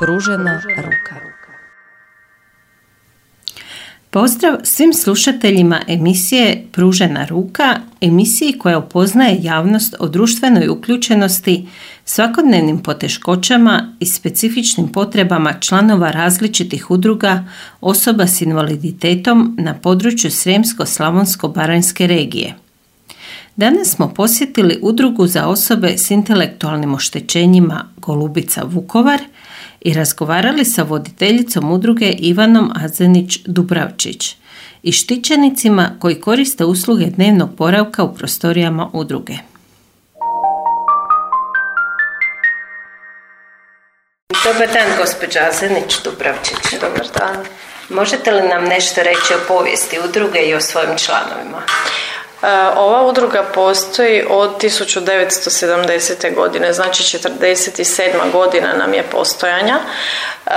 Pružena ruka. Pozdrav svim slušateljima emisije Pružena ruka, emisiji koja upoznaje javnost o društvenoj uključenosti, svakodnevnim poteškoćama i specifičnim potrebama članova različitih udruga osoba s invaliditetom na području Sremsko-Slavonsko-Baranjske regije. Danas smo posjetili udrugu za osobe s intelektualnim oštećenjima Golubica Vukovar i razgovarali sa voditeljicom udruge Ivanom Azenić Dubravčić i štićenicima koji koriste usluge dnevnog boravka u prostorijama udruge. Dobar dan, gospođa Azenić Dubravčić. Dobar dan. Možete li nam nešto reći o povijesti udruge i o svojim članovima? E, ova udruga postoji od 1970. godine, znači 47. godina nam je postojanja. E,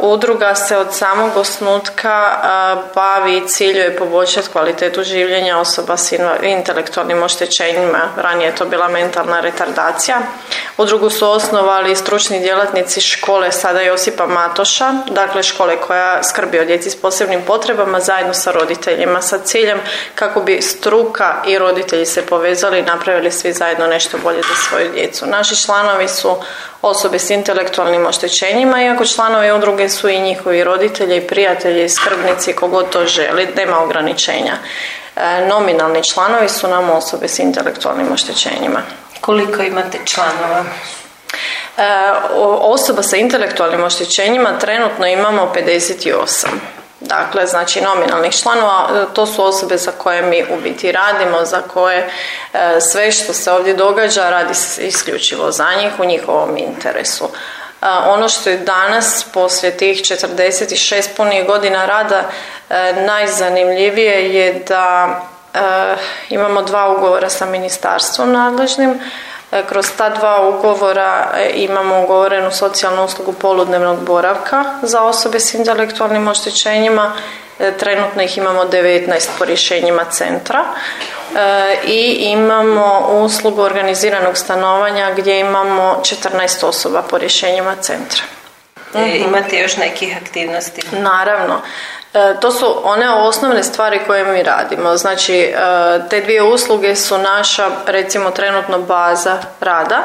udruga se od samog osnutka e, bavi i ciljuje poboljšati kvalitetu življenja osoba s intelektualnim oštećenjima. Ranije je to bila mentalna retardacija. Udrugu su osnovali stručni djelatnici škole sada Josipa Matoša, dakle škole koja skrbi o djeci s posebnim potrebama zajedno sa roditeljima sa ciljem kako bi struka i roditelji se povezali i napravili svi zajedno nešto bolje za svoju djecu. Naši članovi su osobe s intelektualnim oštećenjima, iako članovi udruge su i njihovi roditelji, prijatelji, skrbnici, kogod to želi, nema ograničenja. E, nominalni članovi su nam osobe s intelektualnim oštećenjima. Koliko imate članova? E, osoba sa intelektualnim oštećenjima trenutno imamo 58. Dakle, znači nominalnih članova, e, to su osobe za koje mi u biti radimo, za koje e, sve što se ovdje događa radi se isključivo za njih, u njihovom interesu. Ono što je danas, poslije tih 46 punih godina rada, najzanimljivije je da imamo dva ugovora sa ministarstvom nadležnim, E, kroz ta dva ugovora e, imamo ugovorenu socijalnu uslugu poludnevnog boravka za osobe s intelektualnim oštećenjima. E, trenutno ih imamo 19 po rješenjima centra i imamo uslugu organiziranog stanovanja gdje imamo 14 osoba po rješenjima centra. Imate još nekih aktivnosti? Naravno. E, to su one osnovne stvari koje mi radimo. Znači, e, te dvije usluge su naša, recimo, trenutno baza rada.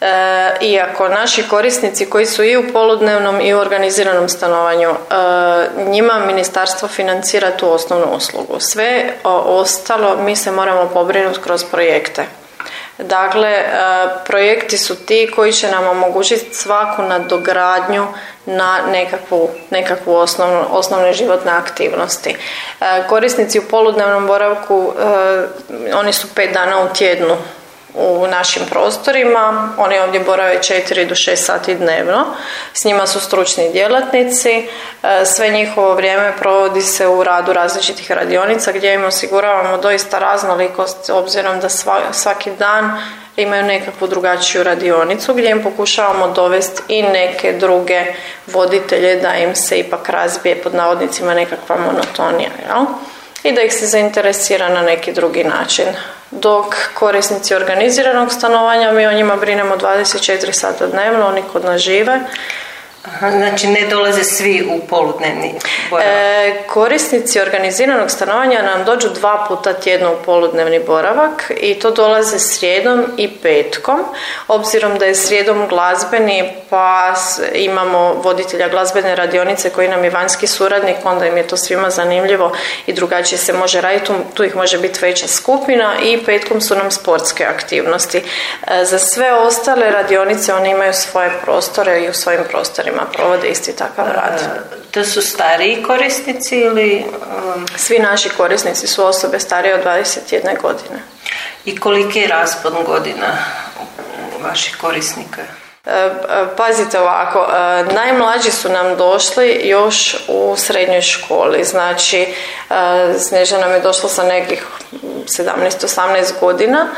E, iako naši korisnici koji su i u poludnevnom i u organiziranom stanovanju, njima ministarstvo financira tu osnovnu uslugu. Sve ostalo mi se moramo pobrinuti kroz projekte. Dakle, e, projekti su ti koji će nam omogućiti svaku nadogradnju na nekakvu, nekakvu osnovnu, osnovne životne aktivnosti. E, korisnici u poludnevnom boravku, e, oni su pet dana u tjednu u našim prostorima. Oni ovdje borave 4 do 6 sati dnevno. S njima su stručni djelatnici. E, sve njihovo vrijeme provodi se u radu različitih radionica gdje im osiguravamo doista raznolikost obzirom da svaki dan imaju nekakvu drugačiju radionicu gdje im pokušavamo dovesti i neke druge voditelje da im se ipak razbije pod navodnicima nekakva monotonija. Jel? i da ih se zainteresira na neki drugi način. Dok korisnici organiziranog stanovanja, mi o njima brinemo 24 sata dnevno, oni kod nas žive Aha, znači ne dolaze svi u poludnevni boravak? E, korisnici organiziranog stanovanja nam dođu dva puta tjedno u poludnevni boravak i to dolaze srijedom i petkom. Obzirom da je srijedom glazbeni pa imamo voditelja glazbene radionice koji nam je vanjski suradnik, onda im je to svima zanimljivo i drugačije se može raditi, tu ih može biti veća skupina i petkom su nam sportske aktivnosti. E, za sve ostale radionice oni imaju svoje prostore i u svojim prostorima provode isti takav rad. To su stariji korisnici ili... Um, Svi naši korisnici su osobe starije od 21 godine. I koliki je raspon godina vaših korisnika? E, e, pazite ovako, e, najmlađi su nam došli još u srednjoj školi, znači Snježana nam je došla sa nekih 17-18 godina,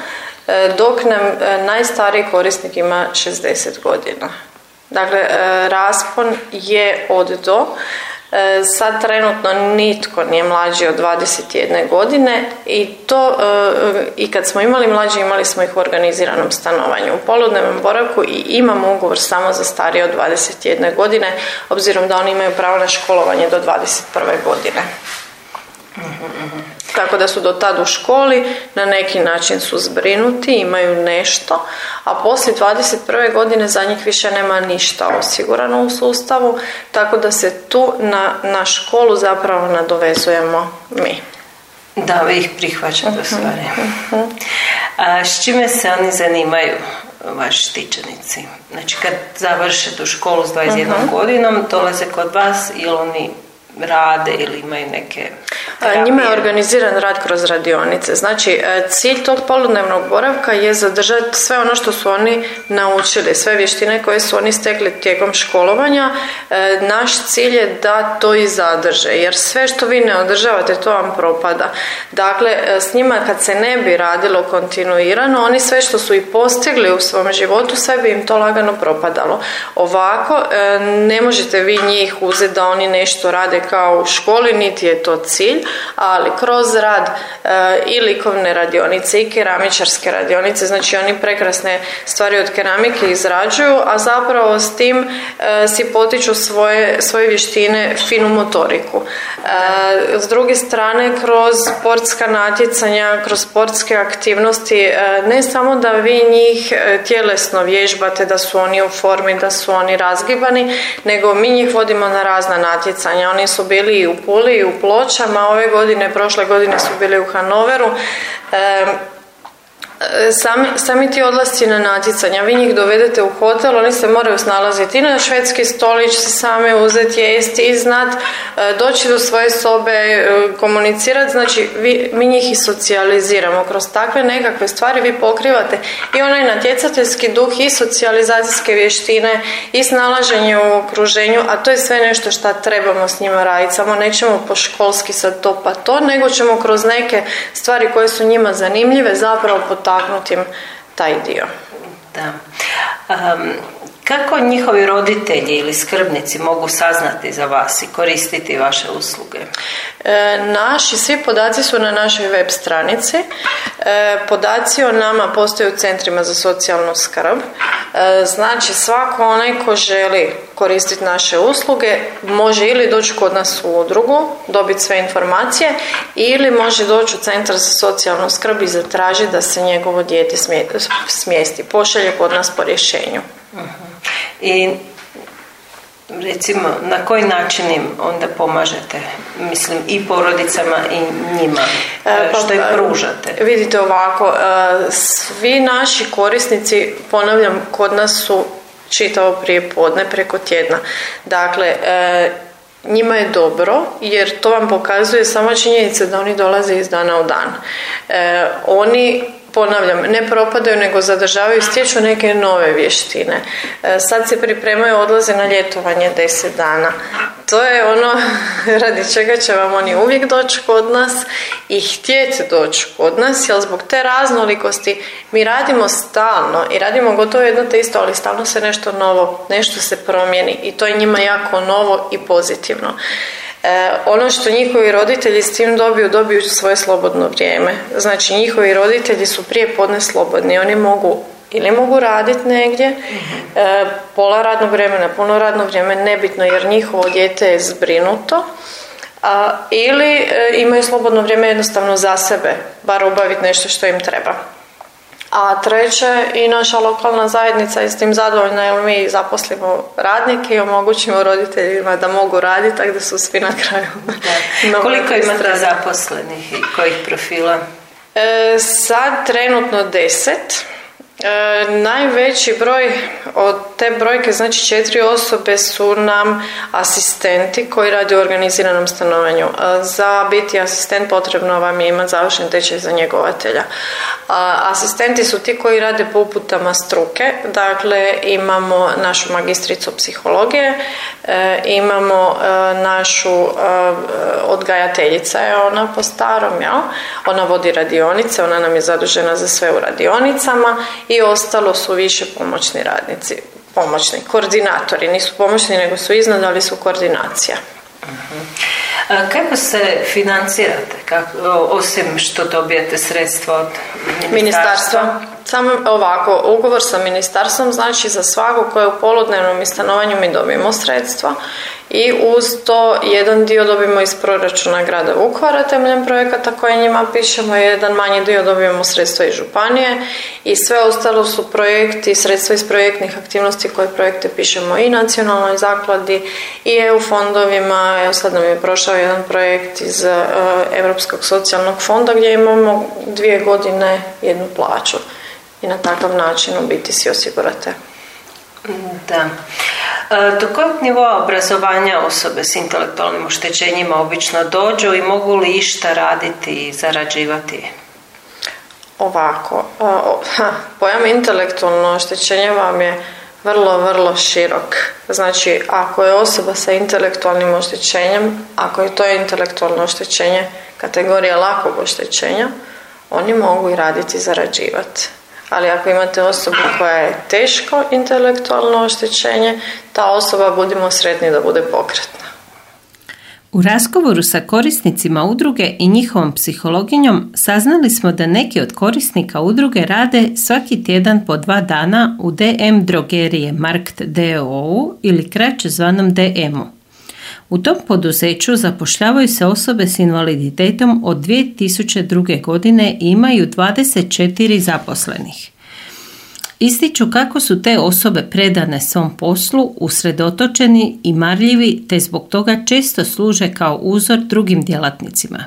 dok nam najstariji korisnik ima 60 godina. Dakle, e, raspon je od do. E, sad trenutno nitko nije mlađi od 21 godine i to e, i kad smo imali mlađi imali smo ih u organiziranom stanovanju. U poludnevnom boravku i imamo ugovor samo za starije od 21 godine obzirom da oni imaju pravo na školovanje do 21. godine. Tako da su do tad u školi, na neki način su zbrinuti, imaju nešto, a poslije 21. godine za njih više nema ništa osigurano u sustavu, tako da se tu na, na školu zapravo nadovezujemo mi. Da, vi ih prihvaćate uh stvari. A s čime se oni zanimaju, vaši štićenici? Znači, kad završe tu školu s 21 uh godinom, dolaze kod vas ili oni rade ili imaju neke terapije? Njima je organiziran rad kroz radionice. Znači, e, cilj tog poludnevnog boravka je zadržati sve ono što su oni naučili, sve vještine koje su oni stekli tijekom školovanja. E, naš cilj je da to i zadrže, jer sve što vi ne održavate, to vam propada. Dakle, e, s njima kad se ne bi radilo kontinuirano, oni sve što su i postigli u svom životu, sve bi im to lagano propadalo. Ovako, ne možete vi njih uzeti da oni nešto rade kao u školi, niti je to cilj, ali kroz rad e, i likovne radionice i keramičarske radionice, znači oni prekrasne stvari od keramike izrađuju, a zapravo s tim e, si potiču svoje, svoje vještine finu motoriku. E, s druge strane, kroz sportska natjecanja, kroz sportske aktivnosti, ne samo da vi njih tjelesno vježbate, da su oni u formi, da su oni razgibani, nego mi njih vodimo na razna natjecanja. Oni su bili u Puli i u Pločama, ove godine, prošle godine su bili u Hanoveru. Sami, sami ti odlasci na natjecanja, vi njih dovedete u hotel, oni se moraju snalaziti i na švedski stolić, same uzeti, jesti i znat, e, doći do svoje sobe, e, komunicirati, znači vi, mi njih i socijaliziramo. Kroz takve nekakve stvari vi pokrivate i onaj natjecateljski duh i socijalizacijske vještine i snalaženje u okruženju, a to je sve nešto što trebamo s njima raditi. Samo nećemo po školski sad to pa to, nego ćemo kroz neke stvari koje su njima zanimljive zapravo potaknuti potaknutim taj dio. Da. Um, kako njihovi roditelji ili skrbnici mogu saznati za vas i koristiti vaše usluge? E, naši svi podaci su na našoj web stranici. E, podaci o nama postoje u centrima za socijalnu skrb. E, znači svako onaj ko želi koristiti naše usluge može ili doći kod nas u udrugu, dobiti sve informacije ili može doći u centar za socijalnu skrb i zatražiti da se njegovo dijete smjesti. Pošalje kod nas po rješenju. I recimo na koji način im onda pomažete? Mislim i porodicama i njima e, pa, što im pružate? vidite ovako e, svi naši korisnici ponavljam kod nas su čitavo prije podne preko tjedna. Dakle e, njima je dobro jer to vam pokazuje sama činjenica da oni dolaze iz dana u dan. oni ponavljam, ne propadaju nego zadržavaju, stječu neke nove vještine. E, sad se pripremaju odlaze na ljetovanje deset dana. To je ono radi čega će vam oni uvijek doći kod nas i htjeti doći kod nas, jer zbog te raznolikosti mi radimo stalno i radimo gotovo jedno te isto, ali stalno se nešto novo, nešto se promijeni i to je njima jako novo i pozitivno. E, ono što njihovi roditelji s tim dobiju, dobiju svoje slobodno vrijeme. Znači njihovi roditelji su prije podne slobodni, oni mogu ili mogu raditi negdje, e, pola radnog vremena, puno radno vrijeme, nebitno jer njihovo dijete je zbrinuto, a, ili e, imaju slobodno vrijeme jednostavno za sebe, bar obaviti nešto što im treba. A treće, i naša lokalna zajednica je s tim zadovoljna jer mi zaposlimo radnike i omogućimo roditeljima da mogu raditi, tako da su svi na kraju. Koliko imate zaposlenih i kojih profila? E, sad trenutno deset. E, najveći broj od te brojke, znači četiri osobe su nam asistenti koji rade u organiziranom stanovanju. E, za biti asistent potrebno vam je imati završen tečaj za njegovatelja. E, asistenti su ti koji rade po uputama struke, dakle imamo našu magistricu psihologije, imamo našu odgajateljica je ona po starom, ja? ona vodi radionice, ona nam je zadužena za sve u radionicama i ostalo su više pomoćni radnici, pomoćni, koordinatori, nisu pomoćni nego su iznad, ali su koordinacija. Kako se financirate, kako, osim što dobijete sredstva od ministarstva? ministarstva? Samo ovako, ugovor sa ministarstvom znači za svako koje je u poludnevnom i stanovanju mi dobijemo sredstva i uz to jedan dio dobijemo iz proračuna grada Vukovara temeljem projekata koje njima pišemo, jedan manji dio dobijemo sredstva iz županije i sve ostalo su projekti, sredstva iz projektnih aktivnosti koje projekte pišemo i nacionalnoj zakladi i EU fondovima. Evo sad nam je prošao jedan projekt iz uh, Europskog socijalnog fonda gdje imamo dvije godine jednu plaću i na takav način u biti si osigurate. Da. E, do kojeg nivoa obrazovanja osobe s intelektualnim oštećenjima obično dođu i mogu li išta raditi i zarađivati? Ovako, pojam intelektualno oštećenje vam je vrlo, vrlo širok. Znači, ako je osoba sa intelektualnim oštećenjem, ako je to intelektualno oštećenje kategorija lakog oštećenja, oni mogu i raditi i zarađivati ali ako imate osobu koja je teško intelektualno oštećenje, ta osoba budimo sretni da bude pokretna. U razgovoru sa korisnicima udruge i njihovom psihologinjom saznali smo da neki od korisnika udruge rade svaki tjedan po dva dana u DM drogerije Markt DOU ili kraće zvanom DM-u. U tom poduzeću zapošljavaju se osobe s invaliditetom od 2002. godine i imaju 24 zaposlenih. Ističu kako su te osobe predane svom poslu, usredotočeni i marljivi te zbog toga često služe kao uzor drugim djelatnicima.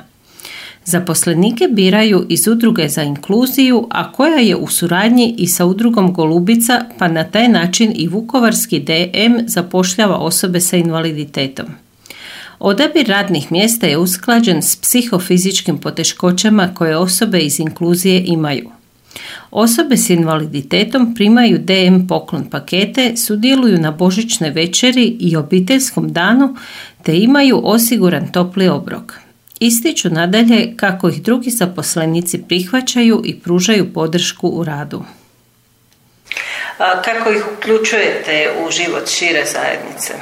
Zaposlenike biraju iz udruge za inkluziju, a koja je u suradnji i sa udrugom Golubica, pa na taj način i Vukovarski DM zapošljava osobe sa invaliditetom. Odabir radnih mjesta je usklađen s psihofizičkim poteškoćama koje osobe iz inkluzije imaju. Osobe s invaliditetom primaju DM poklon pakete, sudjeluju na božićne večeri i obiteljskom danu te imaju osiguran topli obrok. Ističu nadalje kako ih drugi zaposlenici prihvaćaju i pružaju podršku u radu. kako ih uključujete u život šire zajednice?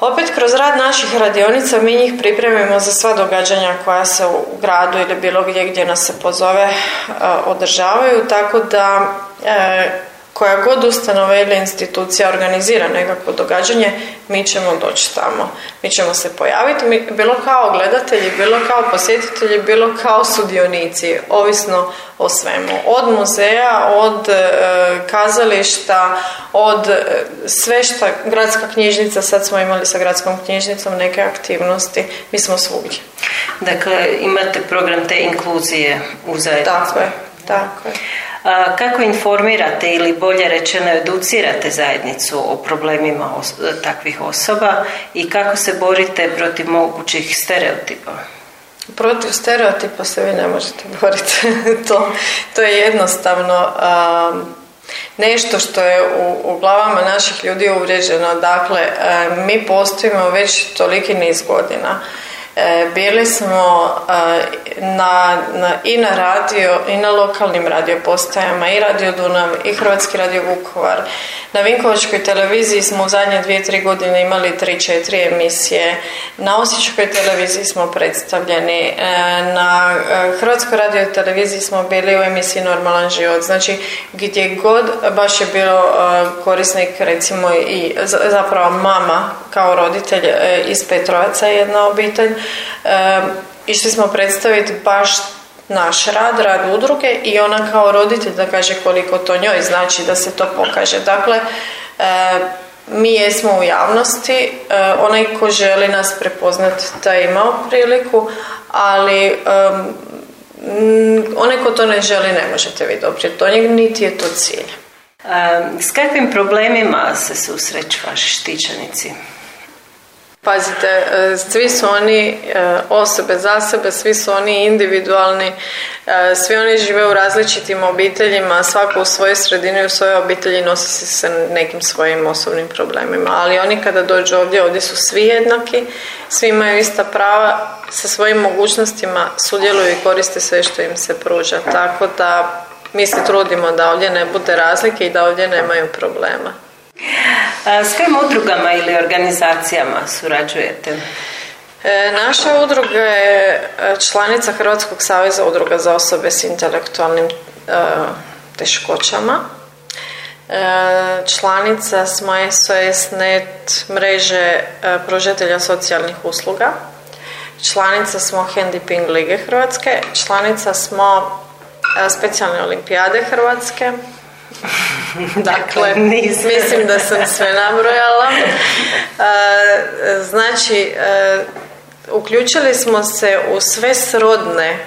Opet kroz rad naših radionica mi njih pripremimo za sva događanja koja se u gradu ili bilo gdje gdje nas se pozove e, održavaju, tako da e, koja god ustanova ili institucija organizira nekakvo događanje, mi ćemo doći tamo. Mi ćemo se pojaviti, mi, bilo kao gledatelji, bilo kao posjetitelji, bilo kao sudionici, ovisno o svemu. Od muzeja, od e, kazališta, od e, sve što gradska knjižnica, sad smo imali sa gradskom knjižnicom neke aktivnosti, mi smo svugdje. Dakle, imate program te inkluzije u zajednici. Tako je, tako je. Kako informirate ili bolje rečeno educirate zajednicu o problemima takvih osoba i kako se borite protiv mogućih stereotipa? Protiv stereotipa se vi ne možete boriti. to, to je jednostavno nešto što je u, u glavama naših ljudi uvrijeđeno. Dakle, mi postojimo već toliki niz godina. E, bili smo e, na, na, i na radio i na lokalnim radio postajama i Radio Dunav i Hrvatski radio Vukovar. Na Vinkovačkoj televiziji smo u zadnje dvije, tri godine imali tri, četiri emisije. Na Osječkoj televiziji smo predstavljeni. E, na Hrvatskoj radio televiziji smo bili u emisiji Normalan život. Znači gdje god baš je bilo korisnik recimo i zapravo mama kao roditelj iz Petrovaca jedna obitelj išli smo predstaviti baš naš rad, rad udruge i ona kao roditelj da kaže koliko to njoj znači da se to pokaže. Dakle, mi jesmo u javnosti, onaj ko želi nas prepoznati da je imao priliku, ali onaj ko to ne želi ne možete vi dobiti do njeg, niti je to cilj. S kakvim problemima se susreću vaši štićanici? Pazite, e, svi su oni e, osobe za sebe, svi su oni individualni, e, svi oni žive u različitim obiteljima, svako u svojoj sredini, u svojoj obitelji nosi se sa nekim svojim osobnim problemima. Ali oni kada dođu ovdje, ovdje su svi jednaki, svi imaju ista prava, sa svojim mogućnostima sudjeluju i koriste sve što im se pruža. Tako da mi se trudimo da ovdje ne bude razlike i da ovdje nemaju problema. S kojim udrugama ili organizacijama surađujete? E, naša udruga je e, članica Hrvatskog saveza udruga za osobe s intelektualnim e, teškoćama. Članica smo SOS Net mreže pružatelja socijalnih usluga. Članica smo Handiping Lige Hrvatske. Članica smo specijalne olimpijade Hrvatske. Dakle, mislim da sam sve nabrojala. Znači, uključili smo se u sve srodne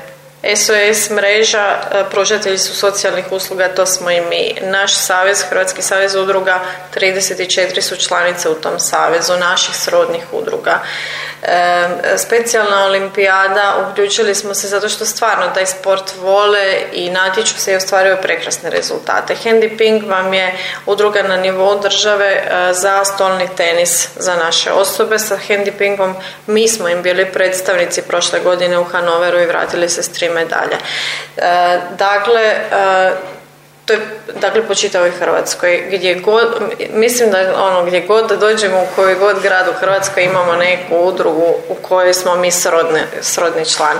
SOS mreža, e, pružatelji su socijalnih usluga, to smo i mi. Naš savez, Hrvatski savez udruga, 34 su članice u tom savezu, naših srodnih udruga. E, specijalna olimpijada, uključili smo se zato što stvarno taj sport vole i natječu se i ostvaruju prekrasne rezultate. Handy Ping vam je udruga na nivou države e, za stolni tenis za naše osobe. Sa Handy Pingom mi smo im bili predstavnici prošle godine u Hanoveru i vratili se s medalje. E, dakle, e, to je dakle po čitavoj Hrvatskoj gdje god, mislim da ono gdje god da dođemo u koji god grad u Hrvatskoj imamo neku udrugu u kojoj smo mi srodne, srodni član.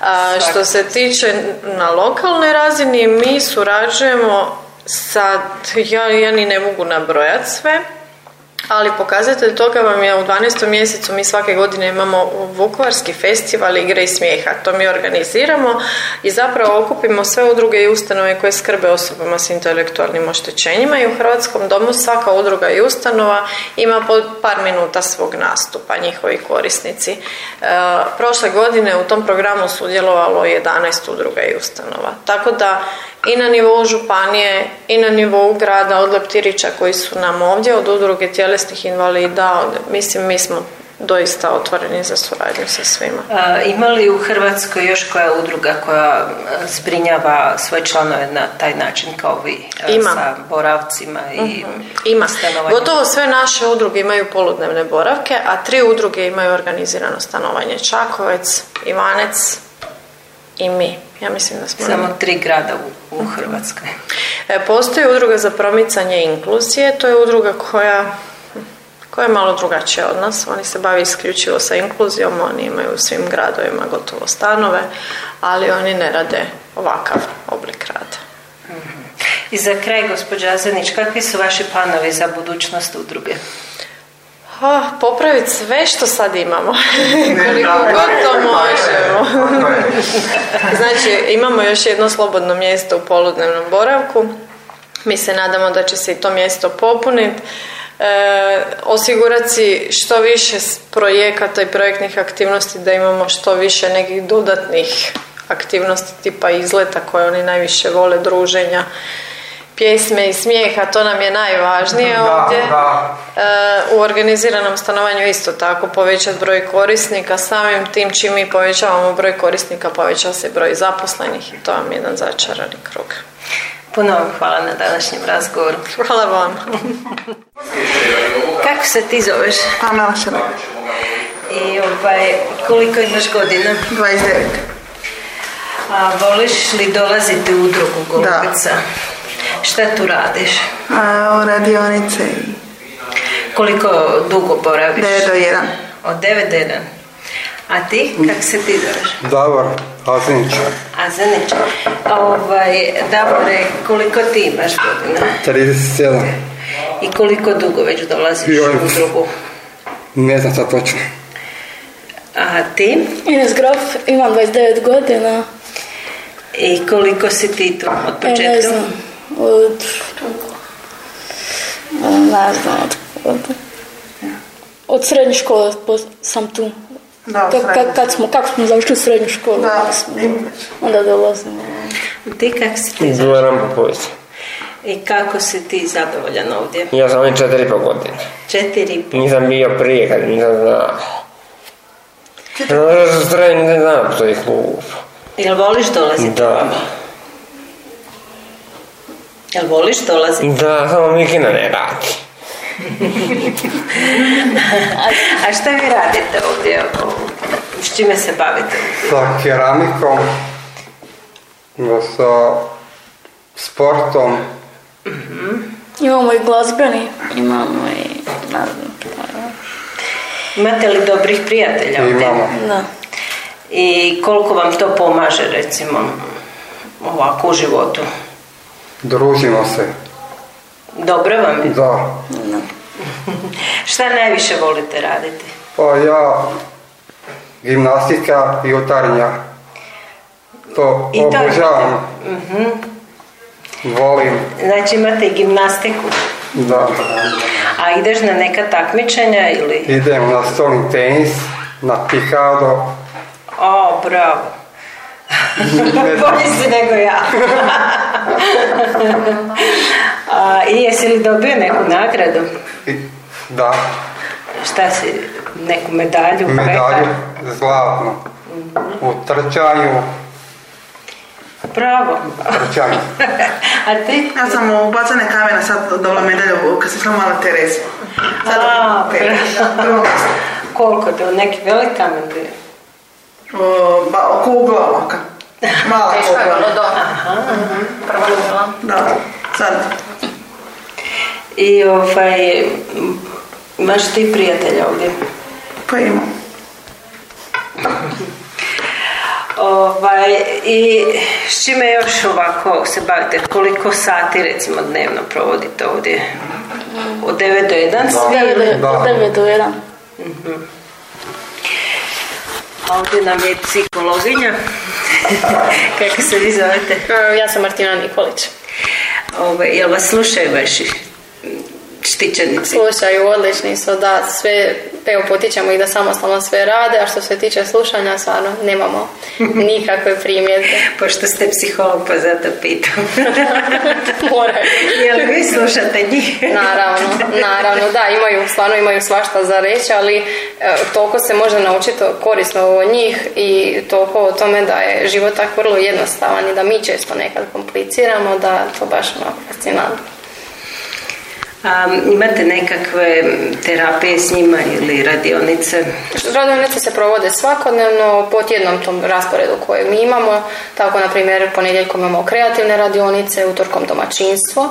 A, što se tiče na lokalnoj razini mi surađujemo sad, ja, ja ni ne mogu nabrojati sve, ali pokazatelj toga vam je u 12. mjesecu mi svake godine imamo Vukovarski festival igre i smijeha. To mi organiziramo i zapravo okupimo sve udruge i ustanove koje skrbe osobama s intelektualnim oštećenjima i u Hrvatskom domu svaka udruga i ustanova ima po par minuta svog nastupa, njihovi korisnici. E, prošle godine u tom programu sudjelovalo 11 udruga i ustanova. Tako da i na nivou županije i na nivou grada od leptirića koji su nam ovdje od udruge tjelesnih invalida mislim mi smo doista otvoreni za suradnju sa svima. ima li u Hrvatskoj još koja udruga koja zbrinjava svoje članove na taj način kao vi Ima. sa boravcima i uh Ima. Gotovo sve naše udruge imaju poludnevne boravke, a tri udruge imaju organizirano stanovanje. Čakovec, Ivanec i mi. Ja mislim da smo... Samo tri grada u, u Hrvatskoj. E, postoji udruga za promicanje inkluzije, to je udruga koja koja je malo drugačija od nas. Oni se bavi isključivo sa inkluzijom, oni imaju u svim gradovima gotovo stanove, ali oni ne rade ovakav oblik rada. I za kraj, gospođa Azenić, kakvi su vaši planovi za budućnost udruge? Oh, popraviti sve što sad imamo. Koliko god to možemo. znači, imamo još jedno slobodno mjesto u poludnevnom boravku. Mi se nadamo da će se i to mjesto popuniti. E, osigurati što više projekata i projektnih aktivnosti da imamo što više nekih dodatnih aktivnosti tipa izleta koje oni najviše vole, druženja pjesme i smijeha, to nam je najvažnije ovdje. E, u organiziranom stanovanju isto tako povećati broj korisnika, samim tim čim mi povećavamo broj korisnika poveća se broj zaposlenih i to vam je jedan začarani krug. Puno vam hvala na današnjem razgovoru. Hvala vam. Kako se ti zoveš? Ana I ovaj, koliko imaš godina? 29. A voliš li dolaziti u drugu Golubica? Da. Šta tu radiš? A, u radionice. Koliko dugo boraviš? 9 do 1. Od 9 do 1. A ti, kak se ti zoveš? Davor, Azenić. Azenić. Ovaj, Davore, koliko ti imaš godina? 37. I koliko dugo već dolaziš u drugu? Ne znam sad točno. A ti? Ines Grof, imam 29 godina. I koliko si ti tu od početka? E, ne znam od ne znam od, od, srednje škole sam tu da, Ka, kad smo, kako smo završili srednju školu da, smo, onda dolazimo ti kak si ti završili? I kako si ti zadovoljan ovdje? Ja sam ovdje četiri po godine. Četiri po? Nisam bio prije kad nisam znao. Zato što nisam znao, to je klub. Jel voliš dolaziti? Da. Jel voliš dolaziti? Da, samo Mikina ne radi. a, šta vi radite ovdje? S čime se bavite? Sa keramikom, sa sportom. Imamo i glazbeni, imamo i naravno. Imate li dobrih prijatelja ovdje? Imamo. Da. I koliko vam to pomaže, recimo, ovako u životu? Družimo se. Dobro vam je? Da. Šta najviše volite raditi? Pa ja, gimnastika i jutarnja. To I to obožavam. Volim. Znači imate i gimnastiku, Da. a ideš na neka takmičenja ili... Idem na stolni tenis, na pikado. O, bravo. Bolji si nego ja. a, I jesi li dobio neku nagradu? I- Da, Šta si, neku medalju? medalju zlatnu. U trčanju, Bravo. trčanju. A ti? Ja sam u bacane kamena sad dobila medalju kad sam šla mala Teresa. Sad A, bravo. Koliko to? Neki velik kamen bio? O, ba, kugla ovaka. Mala Teško je bilo do. Prvo bila. Da, sad. I ovaj, imaš ti prijatelja ovdje? Pa imam. Ovaj, I s čime još ovako se bavite? Koliko sati recimo dnevno provodite ovdje? Od 9 do 1 svi? Devet, Da. devet do jedan. A ovdje nam je psihologinja. Kako se vi zovete? E, Ja sam Martina Nikolić. Ovaj, jel vas slušaju vaši štićenici? Slušaju, odlični su, da, sve, evo, potičemo ih da samostalno sve rade, a što se tiče slušanja, stvarno, nemamo nikakve primjedbe. Pošto ste psiholog, pa zato pitam. Moraju. Jel vi slušate njih? Naravno, naravno, da, imaju, stvarno imaju svašta za reći, ali e, toliko se može naučiti korisno od njih i toliko o tome da je život tako vrlo jednostavan i da mi često nekad kompliciramo, da to baš onako fascinantno. A, imate nekakve terapije s njima ili radionice? Radionice se provode svakodnevno po tjednom tom rasporedu koje mi imamo. Tako, na primjer, ponedjeljkom imamo kreativne radionice, utorkom domaćinstvo,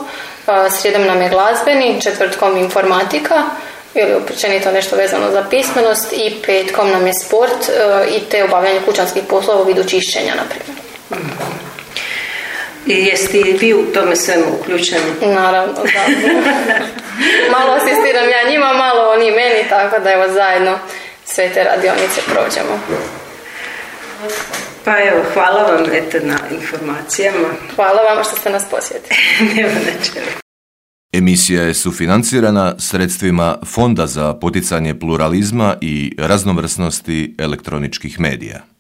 srijedom nam je glazbeni, četvrtkom informatika ili općenito nešto vezano za pismenost i petkom nam je sport e, i te obavljanje kućanskih poslova u vidu čišćenja, na primjer. I jeste i vi u tome svemu uključeni? Naravno, da. malo asistiram ja njima, malo oni meni, tako da evo zajedno sve te radionice prođemo. Pa evo, hvala vam eto na informacijama. Hvala vama što ste nas posjetili. Nema na čemu. Emisija je sufinancirana sredstvima Fonda za poticanje pluralizma i raznovrsnosti elektroničkih medija.